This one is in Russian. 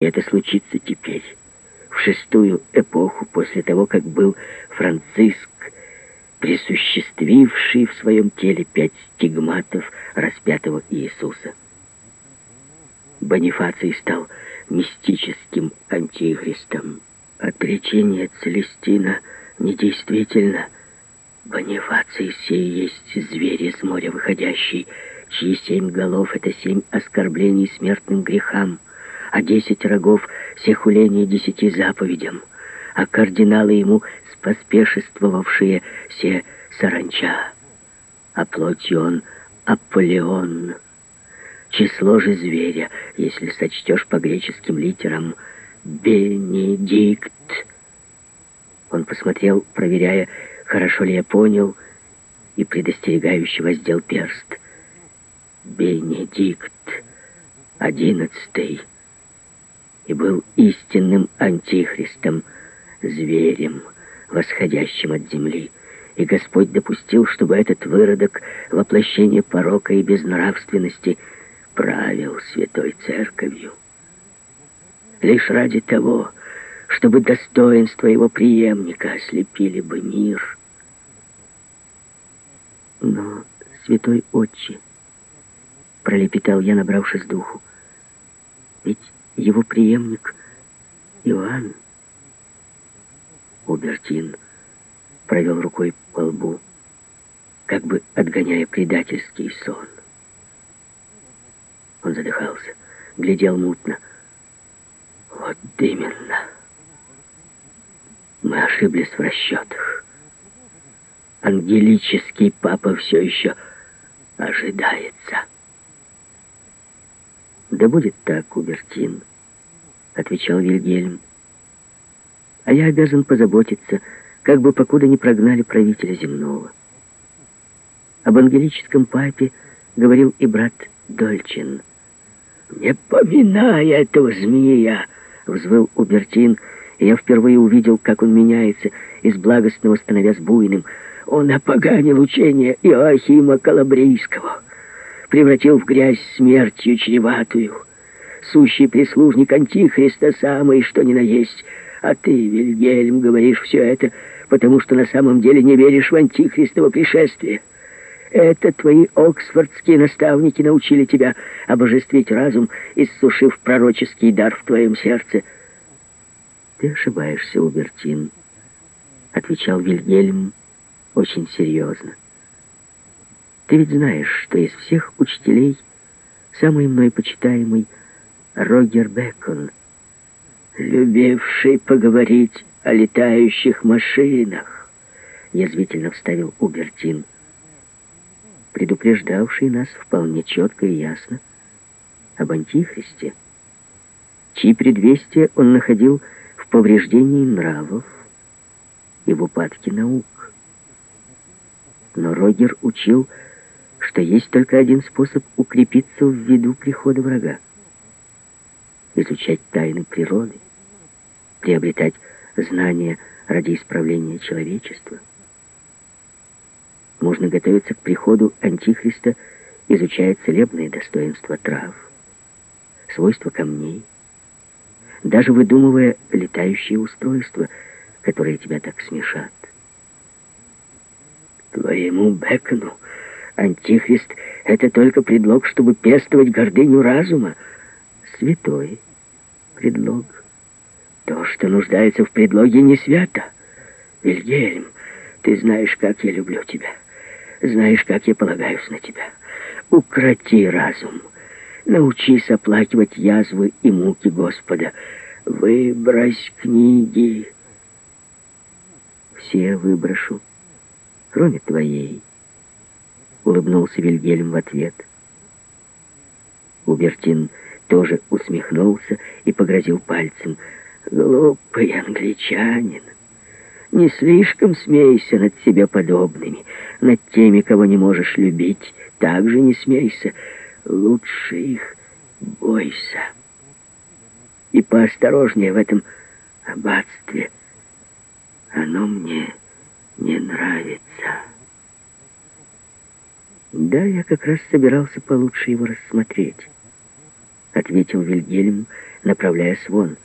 И это случится теперь, в шестую эпоху, после того, как был Франциск, присуществивший в своем теле пять стигматов распятого Иисуса. Бонифаций стал мистическим антихристом. Отречение Целестина недействительно. Бонифаций сей есть зверь из моря выходящий, чьи семь голов — это семь оскорблений смертным грехам, а десять рогов — сехуление десяти заповедям, а кардиналы ему споспешествовавшие все саранча, а плотью он Аполеон. Число же зверя, если сочтешь по греческим литерам, Бенедикт. Он посмотрел, проверяя, хорошо ли я понял, и предостерегающе воздел перст. Бенедикт одиннадцатый и был истинным антихристом, зверем, восходящим от земли. И Господь допустил, чтобы этот выродок, воплощение порока и безнравственности, правил Святой Церковью. Лишь ради того, чтобы достоинство его преемника ослепили бы мир. Но, святой отче, пролепетал я, набравшись духу, ведь его преемник Иоанн. Убертин провел рукой по лбу, как бы отгоняя предательский сон. Он задыхался, глядел мутно. Вот именно. Мы ошиблись в расчетах. Ангелический папа все еще ожидается. «Да будет так, Убертин», — отвечал Вильгельм. «А я обязан позаботиться, как бы покуда не прогнали правителя земного». Об ангелическом папе говорил и брат Дольчин. «Не поминай этого змея!» — взвыл Убертин, и я впервые увидел, как он меняется, из благостного становясь буйным. Он опоганил учение Иоахима Калабрийского превратил в грязь смертью чреватую. Сущий прислужник Антихриста самый, что ни на есть. А ты, Вильгельм, говоришь все это, потому что на самом деле не веришь в Антихристово пришествие. Это твои оксфордские наставники научили тебя обожествить разум, иссушив пророческий дар в твоем сердце. Ты ошибаешься, Убертин, — отвечал Вильгельм очень серьезно. Ты ведь знаешь, что из всех учителей самый мной почитаемый Рогер Бекон, любивший поговорить о летающих машинах, язвительно вставил Убертин, предупреждавший нас вполне четко и ясно об Антихристе, чьи предвестия он находил в повреждении нравов и в упадке наук. Но Рогер учил, что есть только один способ укрепиться в виду прихода врага. Изучать тайны природы, приобретать знания ради исправления человечества. Можно готовиться к приходу Антихриста, изучая целебные достоинства трав, свойства камней, даже выдумывая летающие устройства, которые тебя так смешат. Твоему Бекону Антихрист — это только предлог, чтобы пестовать гордыню разума. Святой предлог. То, что нуждается в предлоге, не свято. Вильгельм, ты знаешь, как я люблю тебя. Знаешь, как я полагаюсь на тебя. Укроти разум. Научись оплакивать язвы и муки Господа. Выбрось книги. Все выброшу, кроме твоей улыбнулся Вильгельм в ответ. Убертин тоже усмехнулся и погрозил пальцем. «Глупый англичанин! Не слишком смейся над себе подобными, над теми, кого не можешь любить. Так же не смейся. Лучше их бойся. И поосторожнее в этом аббатстве. Оно мне не нравится». Да, я как раз собирался получше его рассмотреть. ответил Вильгельм, направляясь вон.